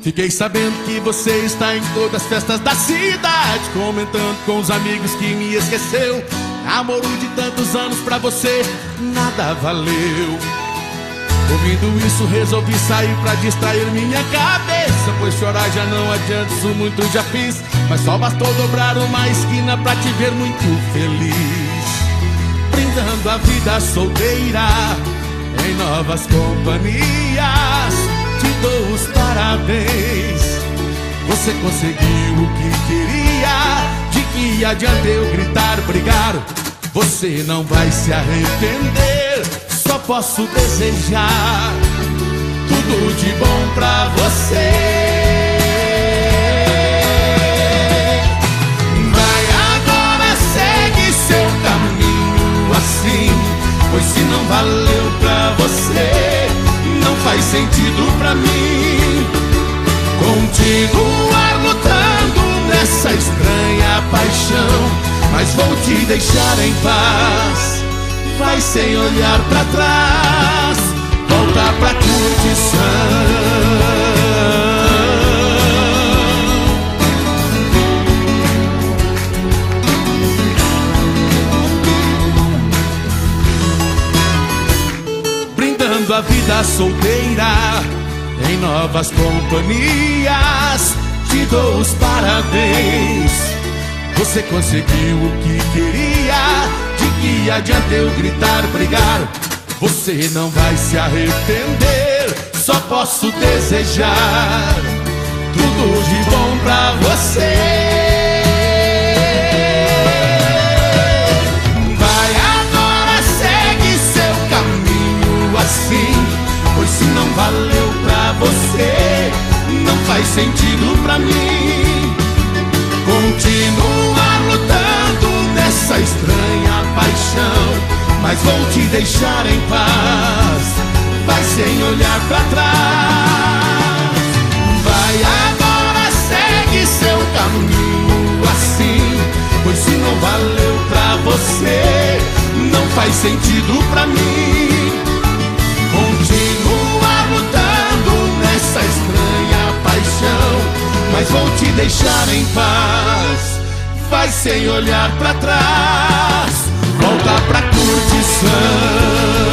Fiquei sabendo que você está em todas as festas da cidade, comentando com os amigos que me esqueceu. Namoro de tantos anos pra você, nada valeu. Ouvindo isso, resolvi sair pra distrair minha cabeça. Pois chorar já não adianta, isso muito já fiz. Mas só bastou dobrar uma esquina pra te ver muito feliz. Brindando a vida solteira em novas companhias. Parabéns. Você conseguiu o que queria. De que adianta eu gritar, brigar? Você não vai se arrepender. Só posso desejar tudo de bom pra você. Vai agora, segue seu caminho assim. Pois se não valeu pra você, não faz sentido pra mim. Continuar lutando nessa estranha paixão, mas vou te deixar em paz. Vai sem olhar pra trás, volta pra curtição. Brindando a vida solteira em novas companhias. Te dou os parabéns. Você conseguiu o que queria. De que adianta eu gritar, brigar? Você não vai se arrepender. Só posso desejar tudo de bom pra você. Sentido pra mim. Continuar lutando nessa estranha paixão. Mas vou te deixar em paz. Vai sem olhar pra trás. Vai agora, segue seu caminho assim. Pois se não valeu pra você, não faz sentido pra mim. Deixar em paz. Vai sem olhar pra trás. Volta pra curtição.